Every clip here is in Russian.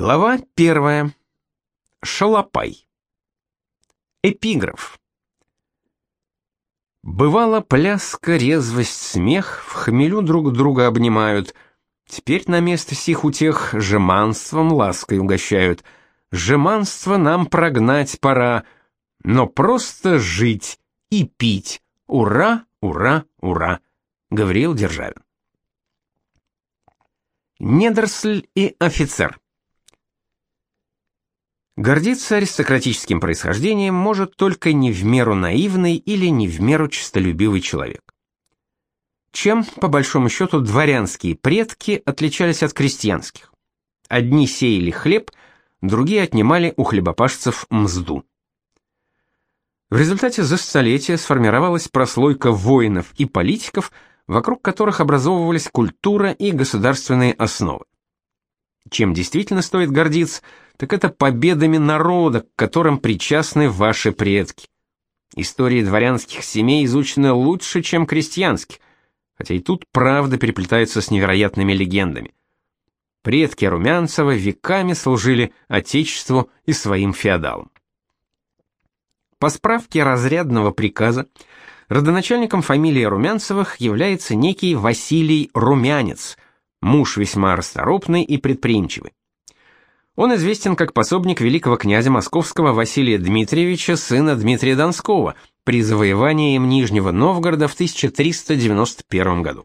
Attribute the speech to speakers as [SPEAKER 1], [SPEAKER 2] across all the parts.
[SPEAKER 1] Глава первая. Шалопай. Эпиграф. Бывало пляска, резвость, смех, в хмелю друг друга обнимают. Теперь на место сих утех жеманством лаской угощают. Жеманство нам прогнать пора, но просто жить и пить. Ура, ура, ура. Гавриил Державин. Недоросль и офицер. Гордиться аристократическим происхождением может только не в меру наивный или не в меру честолюбивый человек. Чем, по большому счету, дворянские предки отличались от крестьянских? Одни сеяли хлеб, другие отнимали у хлебопашцев мзду. В результате за столетия сформировалась прослойка воинов и политиков, вокруг которых образовывались культура и государственные основы. Чем действительно стоит гордиться – так это победами народа, к которым причастны ваши предки. Истории дворянских семей изучены лучше, чем крестьянских, хотя и тут правда переплетается с невероятными легендами. Предки Румянцева веками служили отечеству и своим феодалам. По справке разрядного приказа, родоначальником фамилии Румянцевых является некий Василий Румянец, муж весьма расторопный и предприимчивый. Он известен как пособник великого князя московского Василия Дмитриевича, сына Дмитрия Донского, при завоевании им Нижнего Новгорода в 1391 году.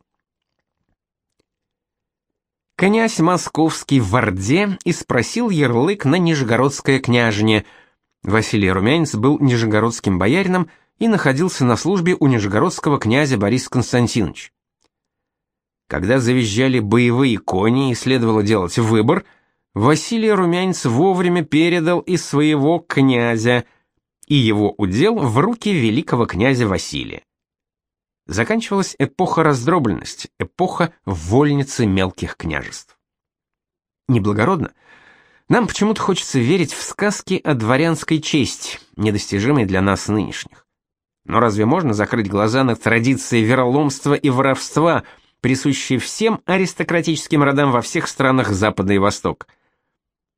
[SPEAKER 1] Князь московский в Орде и спросил ярлык на нижегородское княжение. Василий Румянец был нижегородским боярином и находился на службе у нижегородского князя Бориса Константиновича. Когда завизжали боевые кони и следовало делать выбор – Василий Румянец вовремя передал из своего князя и его удел в руки великого князя Василия. Заканчивалась эпоха раздробленности, эпоха вольницы мелких княжеств. Неблагородно? Нам почему-то хочется верить в сказки о дворянской чести, недостижимой для нас нынешних. Но разве можно закрыть глаза на традиции вероломства и воровства, присущие всем аристократическим родам во всех странах Запада и Востока?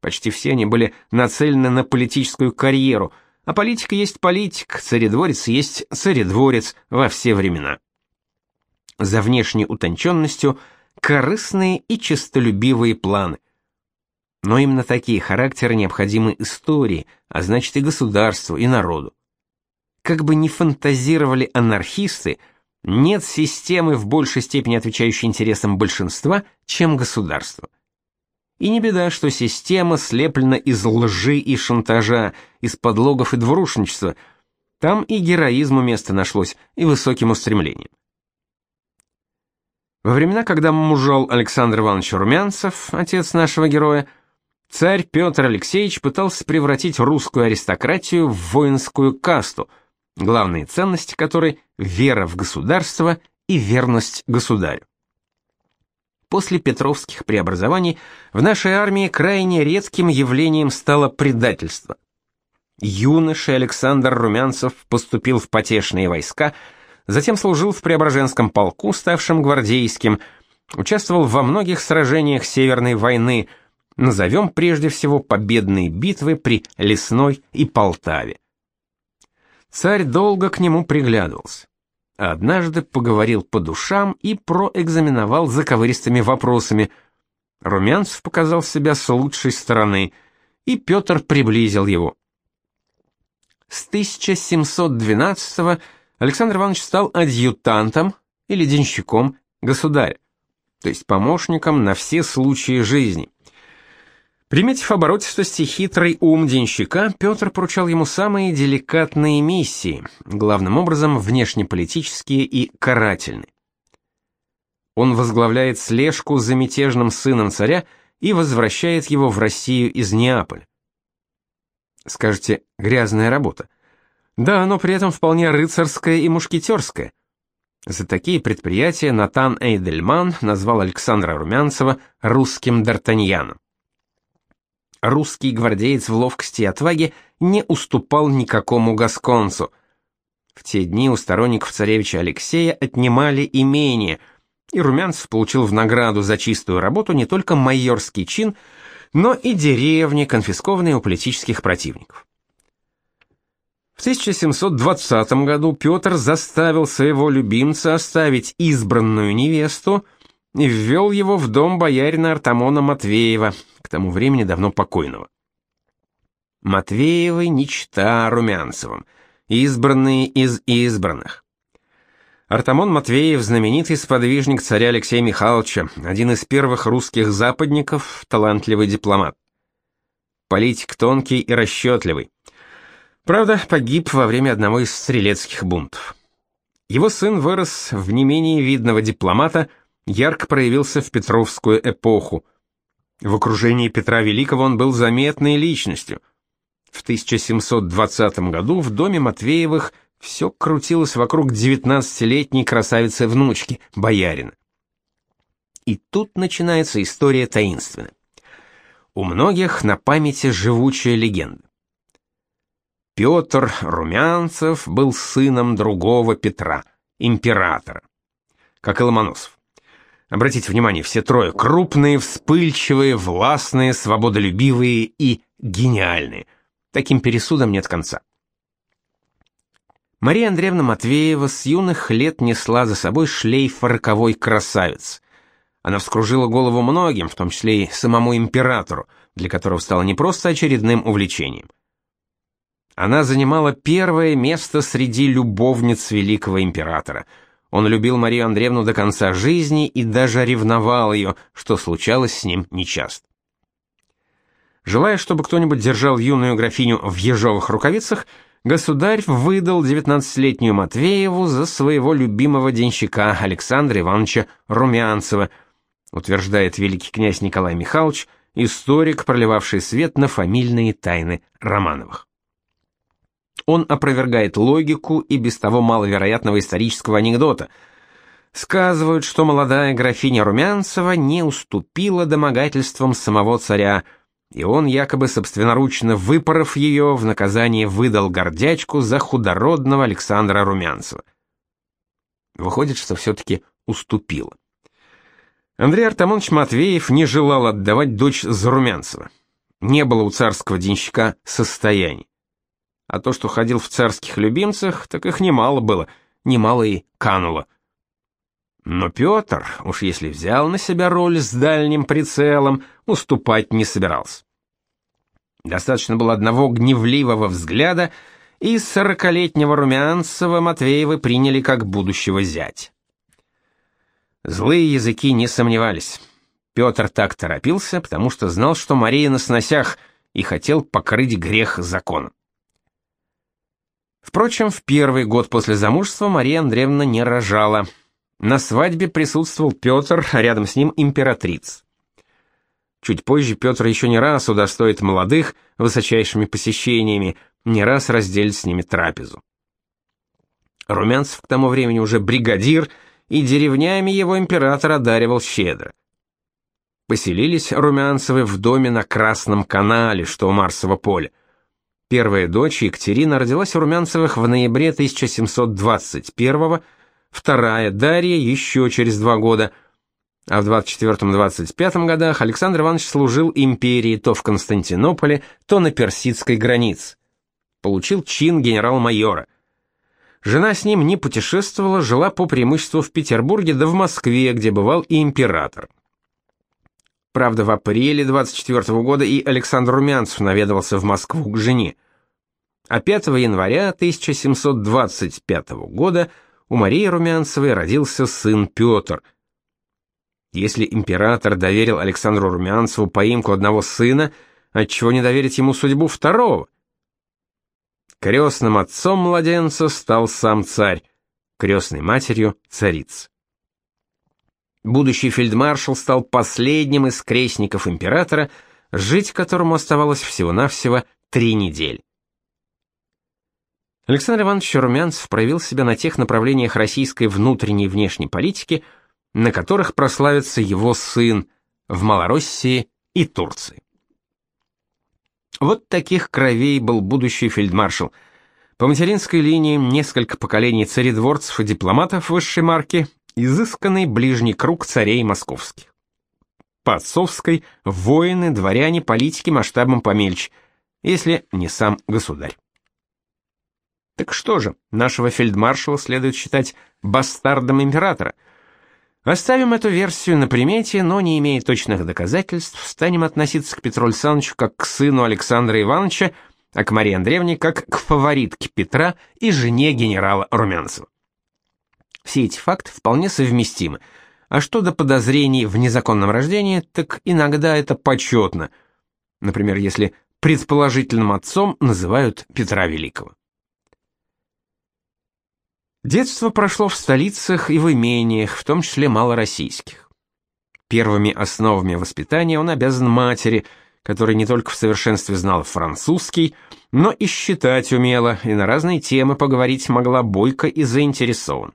[SPEAKER 1] Почти все они были нацелены на политическую карьеру, а политика есть политик, царедворец есть царедворец во все времена. За внешней утонченностью корыстные и честолюбивые планы. Но именно такие характеры необходимы истории, а значит и государству, и народу. Как бы ни фантазировали анархисты, нет системы в большей степени отвечающей интересам большинства, чем государство. И не беда, что система слеплена из лжи и шантажа, из подлогов и двурушничества. Там и героизму место нашлось, и высоким устремлением. Во времена, когда мужал Александр Иванович Румянцев, отец нашего героя, царь Петр Алексеевич пытался превратить русскую аристократию в воинскую касту, главные ценности которой – вера в государство и верность государю. После петровских преобразований в нашей армии крайне редким явлением стало предательство. Юноша Александр Румянцев поступил в потешные войска, затем служил в Преображенском полку, ставшем гвардейским, участвовал во многих сражениях Северной войны, назовем прежде всего победные битвы при Лесной и Полтаве. Царь долго к нему приглядывался однажды поговорил по душам и проэкзаменовал заковыристыми вопросами. Румянцев показал себя с лучшей стороны, и Петр приблизил его. С 1712 Александр Иванович стал адъютантом или денщиком государя, то есть помощником на все случаи жизни. Приметив оборотистость и хитрый ум денщика, Петр поручал ему самые деликатные миссии, главным образом внешнеполитические и карательные. Он возглавляет слежку за мятежным сыном царя и возвращает его в Россию из Неаполя. Скажете, грязная работа. Да, но при этом вполне рыцарская и мушкетерская. За такие предприятия Натан Эйдельман назвал Александра Румянцева русским Д'Артаньяном русский гвардеец в ловкости и отваге не уступал никакому гасконцу. В те дни у сторонников царевича Алексея отнимали имение, и Румянцев получил в награду за чистую работу не только майорский чин, но и деревни, конфискованные у политических противников. В 1720 году Петр заставил своего любимца оставить избранную невесту и ввел его в дом боярина Артамона Матвеева, к тому времени давно покойного. Матвеевы ничта Румянцевым, избранные из избранных. Артамон Матвеев знаменитый сподвижник царя Алексея Михайловича, один из первых русских западников, талантливый дипломат. Политик тонкий и расчетливый. Правда, погиб во время одного из стрелецких бунтов. Его сын вырос в не менее видного дипломата, ярко проявился в Петровскую эпоху. В окружении Петра Великого он был заметной личностью. В 1720 году в доме Матвеевых все крутилось вокруг 19-летней красавицы-внучки, боярина. И тут начинается история таинственная. У многих на памяти живучая легенда. Петр Румянцев был сыном другого Петра, императора, как и Ломоносов. Обратите внимание, все трое крупные, вспыльчивые, властные, свободолюбивые и гениальные. Таким пересудам нет конца. Мария Андреевна Матвеева с юных лет несла за собой шлейф роковой красавиц. Она вскружила голову многим, в том числе и самому императору, для которого стало не просто очередным увлечением. Она занимала первое место среди любовниц великого императора. Он любил Марию Андреевну до конца жизни и даже ревновал ее, что случалось с ним нечасто. Желая, чтобы кто-нибудь держал юную графиню в ежовых рукавицах, государь выдал 19-летнюю Матвееву за своего любимого денщика Александра Ивановича Румянцева, утверждает великий князь Николай Михайлович, историк, проливавший свет на фамильные тайны Романовых. Он опровергает логику и без того маловероятного исторического анекдота. Сказывают, что молодая графиня Румянцева не уступила домогательствам самого царя, и он якобы собственноручно выпоров ее в наказание выдал гордячку за худородного Александра Румянцева. Выходит, что все-таки уступила. Андрей Артамонович Матвеев не желал отдавать дочь за Румянцева. Не было у царского денщика состояния. А то, что ходил в царских любимцах, так их немало было, немало и кануло. Но Петр, уж если взял на себя роль с дальним прицелом, уступать не собирался. Достаточно было одного гневливого взгляда, и сорокалетнего Румянцева Матвеевы приняли как будущего зять. Злые языки не сомневались. Петр так торопился, потому что знал, что Мария на сносях, и хотел покрыть грех законом. Впрочем, в первый год после замужества Мария Андреевна не рожала. На свадьбе присутствовал Петр, а рядом с ним императрица. Чуть позже Петр еще не раз удостоит молодых высочайшими посещениями, не раз разделит с ними трапезу. Румянцев к тому времени уже бригадир, и деревнями его император одаривал щедро. Поселились Румянцевы в доме на Красном канале, что у Марсово поле. Первая дочь Екатерина родилась у Румянцевых в ноябре 1721 вторая Дарья еще через два года, а в 24-25 годах Александр Иванович служил империи то в Константинополе, то на персидской границе. Получил чин генерал-майора. Жена с ним не путешествовала, жила по преимуществу в Петербурге да в Москве, где бывал и император. Правда, в апреле 24 -го года и Александр Румянцев наведывался в Москву к жене. А 5 января 1725 года у Марии Румянцевой родился сын Петр. Если император доверил Александру Румянцеву поимку одного сына, отчего не доверить ему судьбу второго? Крестным отцом младенца стал сам царь, крестной матерью царица. Будущий фельдмаршал стал последним из крестников императора, жить которому оставалось всего-навсего три недели. Александр Иванович Румянцев проявил себя на тех направлениях российской внутренней и внешней политики, на которых прославится его сын в Малороссии и Турции. Вот таких кровей был будущий фельдмаршал. По материнской линии несколько поколений царедворцев и дипломатов высшей марки, изысканный ближний круг царей московских. по отцовской, воины, дворяне, политики масштабом помельче, если не сам государь. Так что же, нашего фельдмаршала следует считать бастардом императора. Оставим эту версию на примете, но не имея точных доказательств, станем относиться к Петру Александровичу как к сыну Александра Ивановича, а к Марии Андреевне как к фаворитке Петра и жене генерала Румянцева. Все эти факты вполне совместимы. А что до подозрений в незаконном рождении, так иногда это почетно. Например, если предположительным отцом называют Петра Великого. Детство прошло в столицах и в имениях, в том числе малороссийских. Первыми основами воспитания он обязан матери, которая не только в совершенстве знала французский, но и считать умела, и на разные темы поговорить могла бойко и заинтересован.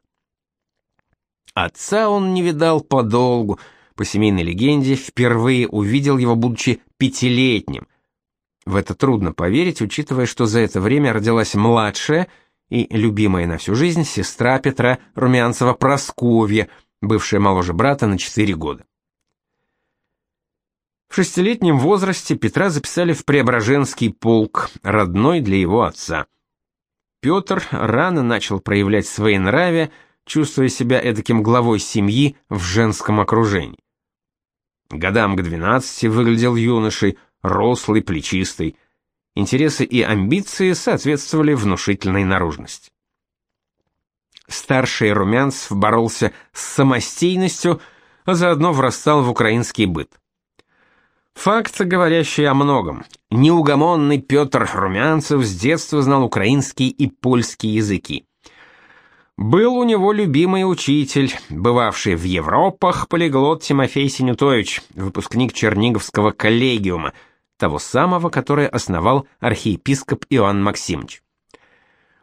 [SPEAKER 1] Отца он не видал подолгу, по семейной легенде, впервые увидел его, будучи пятилетним. В это трудно поверить, учитывая, что за это время родилась младшая и любимая на всю жизнь сестра Петра Румянцева Просковья, бывшая моложе брата на 4 года. В шестилетнем возрасте Петра записали в Преображенский полк, родной для его отца. Петр рано начал проявлять свои нравия, чувствуя себя эдаким главой семьи в женском окружении. Годам к 12 выглядел юношей, рослый, плечистый. Интересы и амбиции соответствовали внушительной наружности. Старший Румянцев боролся с самостийностью, а заодно врастал в украинский быт. Факт, говорящий о многом. Неугомонный Петр Румянцев с детства знал украинский и польский языки. Был у него любимый учитель, бывавший в Европах полиглот Тимофей Синютович, выпускник Черниговского коллегиума, того самого, который основал архиепископ Иоанн Максимович.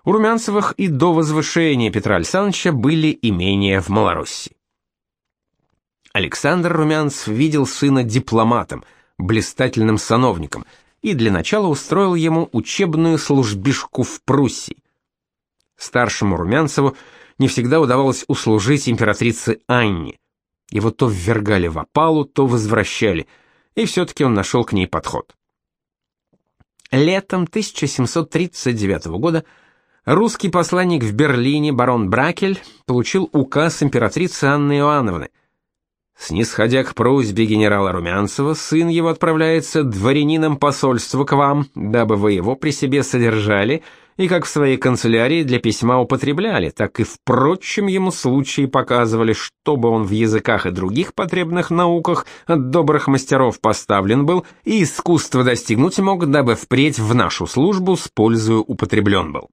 [SPEAKER 1] У Румянцевых и до возвышения Петра Александровича были имения в Малороссии. Александр Румянцев видел сына дипломатом, блистательным сановником, и для начала устроил ему учебную службишку в Пруссии. Старшему Румянцеву не всегда удавалось услужить императрице Анне. Его то ввергали в опалу, то возвращали, и все-таки он нашел к ней подход. Летом 1739 года русский посланник в Берлине барон Бракель получил указ императрицы Анны Иоанновны. Снисходя к просьбе генерала Румянцева, сын его отправляется дворянином посольства к вам, дабы вы его при себе содержали и как в своей канцелярии для письма употребляли, так и в прочем ему случаи показывали, чтобы он в языках и других потребных науках от добрых мастеров поставлен был и искусство достигнуть мог, дабы впредь в нашу службу с пользою употреблен был.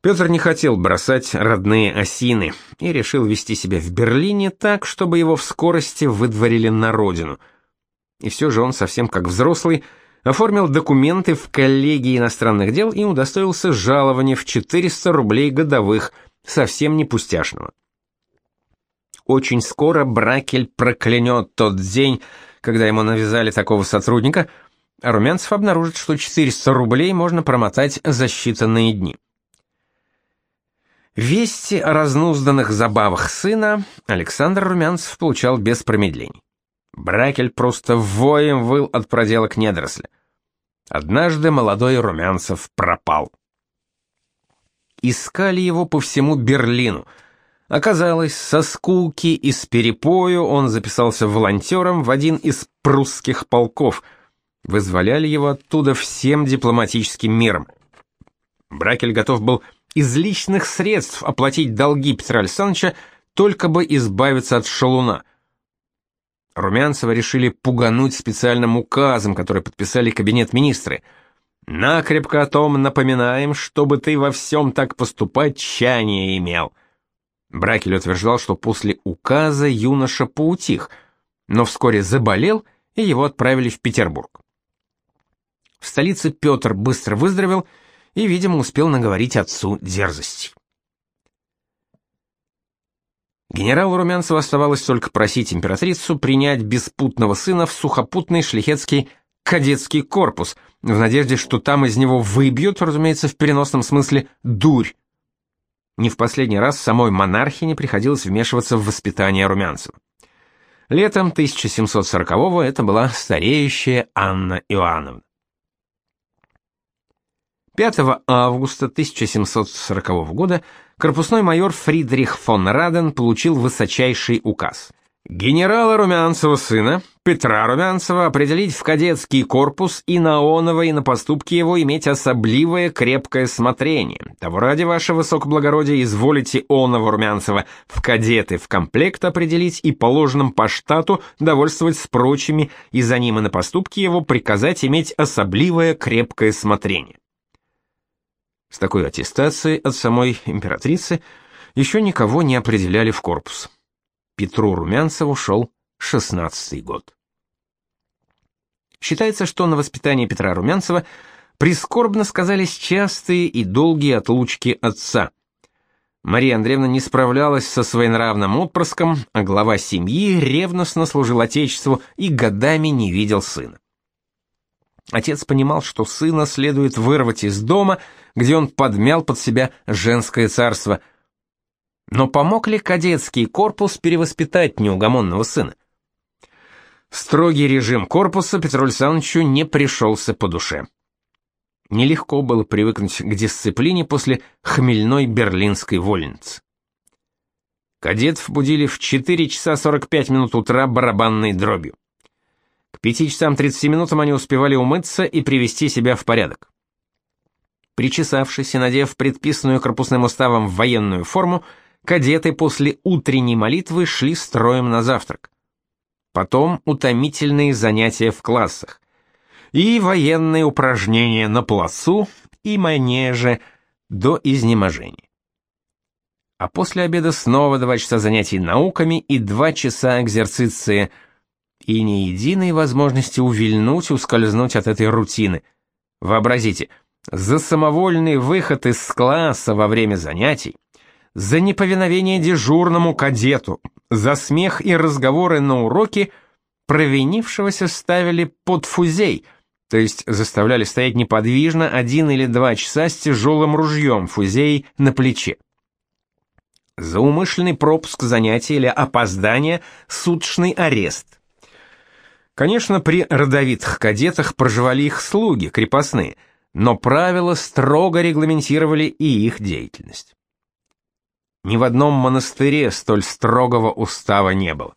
[SPEAKER 1] Петр не хотел бросать родные осины и решил вести себя в Берлине так, чтобы его в скорости выдворили на родину. И все же он совсем как взрослый оформил документы в коллегии иностранных дел и удостоился жалования в 400 рублей годовых, совсем не пустяшного. Очень скоро Бракель проклянет тот день, когда ему навязали такого сотрудника, а Румянцев обнаружит, что 400 рублей можно промотать за считанные дни. Вести о разнузданных забавах сына Александр Румянцев получал без промедлений. Бракель просто воем выл от проделок недоросля. Однажды молодой Румянцев пропал. Искали его по всему Берлину. Оказалось, со скуки и с перепою он записался волонтером в один из прусских полков. Вызволяли его оттуда всем дипломатическим миром. Бракель готов был из личных средств оплатить долги Петра Александровича, только бы избавиться от шалуна. Румянцева решили пугануть специальным указом, который подписали кабинет министры. «Накрепко о том напоминаем, чтобы ты во всем так поступать тщание имел». Бракель утверждал, что после указа юноша поутих, но вскоре заболел, и его отправили в Петербург. В столице Петр быстро выздоровел и, видимо, успел наговорить отцу дерзости. Генералу Румянцеву оставалось только просить императрицу принять беспутного сына в сухопутный шлихетский кадетский корпус, в надежде, что там из него выбьют, разумеется, в переносном смысле, дурь. Не в последний раз самой монархине приходилось вмешиваться в воспитание Румянцева. Летом 1740-го это была стареющая Анна Иоанновна. 5 августа 1740 года корпусной майор Фридрих фон Раден получил высочайший указ. Генерала Румянцева сына, Петра Румянцева, определить в кадетский корпус и на оного, и на поступки его иметь особливое крепкое смотрение. Того ради ваше высокоблагородие изволите оного Румянцева в кадеты в комплект определить и положенным по штату довольствовать с прочими, и за ним и на поступки его приказать иметь особливое крепкое смотрение. С такой аттестацией от самой императрицы еще никого не определяли в корпус. Петру Румянцеву шел шестнадцатый год. Считается, что на воспитание Петра Румянцева прискорбно сказались частые и долгие отлучки отца. Мария Андреевна не справлялась со своенравным отпрыском, а глава семьи ревностно служил отечеству и годами не видел сына. Отец понимал, что сына следует вырвать из дома, где он подмял под себя женское царство. Но помог ли кадетский корпус перевоспитать неугомонного сына? Строгий режим корпуса Петру Александровичу не пришелся по душе. Нелегко было привыкнуть к дисциплине после хмельной берлинской вольницы. Кадетов будили в 4 часа 45 минут утра барабанной дробью. 5 часам 30 минутам они успевали умыться и привести себя в порядок. Причесавшись и надев предписанную корпусным уставом военную форму, кадеты после утренней молитвы шли строем на завтрак. Потом утомительные занятия в классах. И военные упражнения на плацу и манеже до изнеможения. А после обеда снова два часа занятий науками и два часа экзерциции – и ни единой возможности увильнуть, ускользнуть от этой рутины. Вообразите, за самовольный выход из класса во время занятий, за неповиновение дежурному кадету, за смех и разговоры на уроке провинившегося ставили под фузей, то есть заставляли стоять неподвижно один или два часа с тяжелым ружьем фузей на плече. За умышленный пропуск занятий или опоздание – суточный арест. Конечно, при родовитых кадетах проживали их слуги, крепостные, но правила строго регламентировали и их деятельность. Ни в одном монастыре столь строгого устава не было.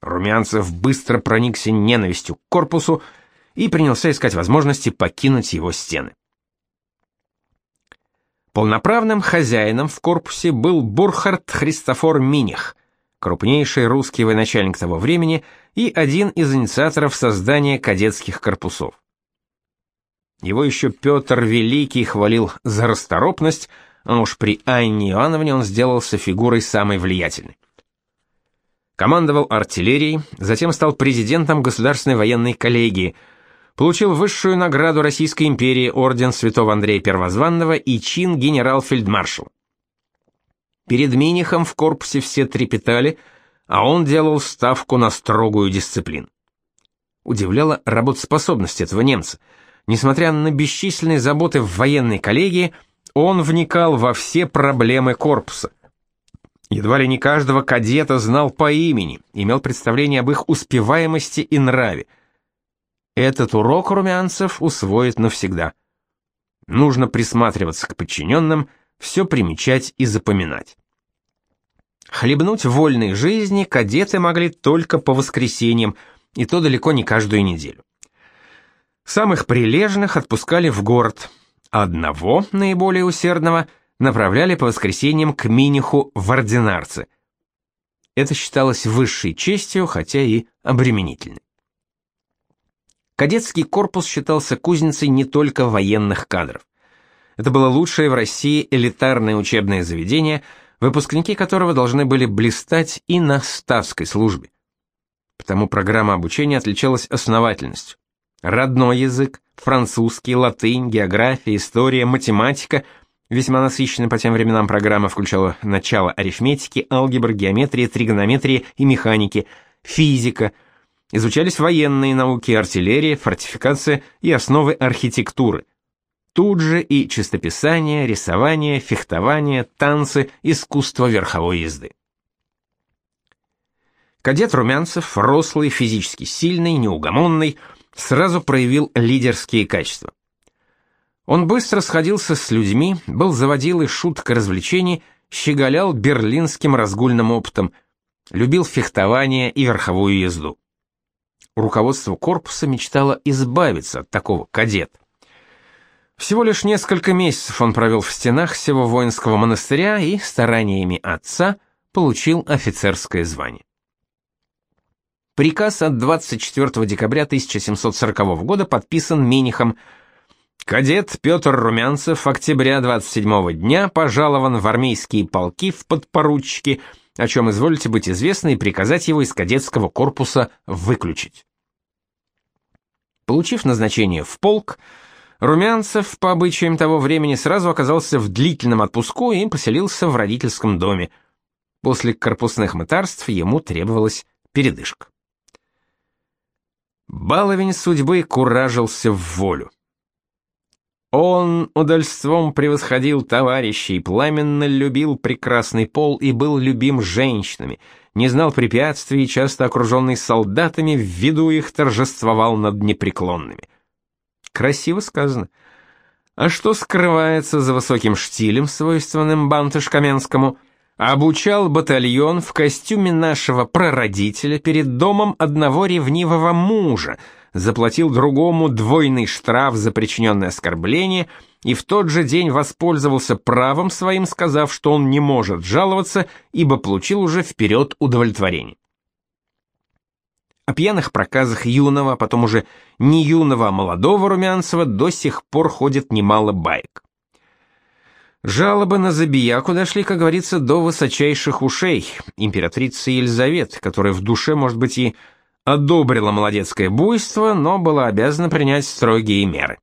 [SPEAKER 1] Румянцев быстро проникся ненавистью к корпусу и принялся искать возможности покинуть его стены. Полноправным хозяином в корпусе был Бурхард Христофор Миних, крупнейший русский военачальник того времени и один из инициаторов создания кадетских корпусов. Его еще Петр Великий хвалил за расторопность, а уж при Анне Иоанновне он сделался фигурой самой влиятельной. Командовал артиллерией, затем стал президентом Государственной военной коллегии, получил высшую награду Российской империи орден Святого Андрея Первозванного и чин генерал-фельдмаршала. Перед Минихом в корпусе все трепетали, а он делал ставку на строгую дисциплину. Удивляла работоспособность этого немца. Несмотря на бесчисленные заботы в военной коллегии, он вникал во все проблемы корпуса. Едва ли не каждого кадета знал по имени, имел представление об их успеваемости и нраве. Этот урок румянцев усвоит навсегда. Нужно присматриваться к подчиненным – все примечать и запоминать. Хлебнуть вольной жизни кадеты могли только по воскресеньям, и то далеко не каждую неделю. Самых прилежных отпускали в город, одного, наиболее усердного, направляли по воскресеньям к Миниху в ординарцы. Это считалось высшей честью, хотя и обременительной. Кадетский корпус считался кузницей не только военных кадров. Это было лучшее в России элитарное учебное заведение, выпускники которого должны были блистать и на ставской службе. Потому программа обучения отличалась основательностью. Родной язык, французский, латынь, география, история, математика – Весьма насыщенная по тем временам программа включала начало арифметики, алгебры, геометрии, тригонометрии и механики, физика. Изучались военные науки, артиллерия, фортификация и основы архитектуры. Тут же и чистописание, рисование, фехтование, танцы, искусство верховой езды. Кадет Румянцев, рослый, физически сильный, неугомонный, сразу проявил лидерские качества. Он быстро сходился с людьми, был заводилой шуток и развлечений, щеголял берлинским разгульным опытом, любил фехтование и верховую езду. Руководство корпуса мечтало избавиться от такого кадета. Всего лишь несколько месяцев он провел в стенах всего воинского монастыря и стараниями отца получил офицерское звание. Приказ от 24 декабря 1740 года подписан Минихом. Кадет Петр Румянцев октября 27 дня пожалован в армейские полки в подпоручики, о чем изволите быть известны и приказать его из кадетского корпуса выключить. Получив назначение в полк, Румянцев, по обычаям того времени, сразу оказался в длительном отпуску и поселился в родительском доме. После корпусных мытарств ему требовалась передышка. Баловень судьбы куражился в волю. Он удальством превосходил товарищей, пламенно любил прекрасный пол и был любим женщинами, не знал препятствий, часто окруженный солдатами, в виду их торжествовал над непреклонными. Красиво сказано. А что скрывается за высоким штилем, свойственным Бантыш Каменскому? Обучал батальон в костюме нашего прародителя перед домом одного ревнивого мужа, заплатил другому двойный штраф за причиненное оскорбление и в тот же день воспользовался правом своим, сказав, что он не может жаловаться, ибо получил уже вперед удовлетворение. О пьяных проказах юного, а потом уже не юного, а молодого Румянцева до сих пор ходит немало баек. Жалобы на Забияку дошли, как говорится, до высочайших ушей императрицы Елизаветы, которая в душе, может быть, и одобрила молодецкое буйство, но была обязана принять строгие меры.